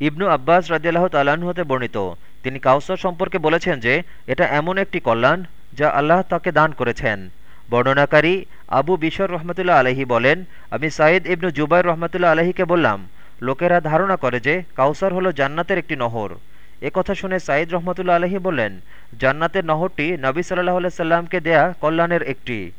ইবনু আব্বাস রাজিয়াল্লাহ তাল্লাহ্ন হতে বর্ণিত। তিনি কাউসার সম্পর্কে বলেছেন যে, এটা এমন একটি কল্যাণ যা আল্লাহ তাকে দান করেছেন। বর্ণনাকারী আবু বিশর রহমতুল্লাহ আলহী বলেন, আমি সাইদ ইবনু জুবাইর রহমতুল্লাহ আলহীকে বললাম, লোকেরা ধারণা করে যে কাউসার হলো জান্নাতের একটি নহর। এ কথা শুনে সাইদ রহমতুল্লা আলহী বললেন, জান্নাতের নহরটি নবী সাল্লাহ সাল্লামকে দেয়া কল্যাণের একটি।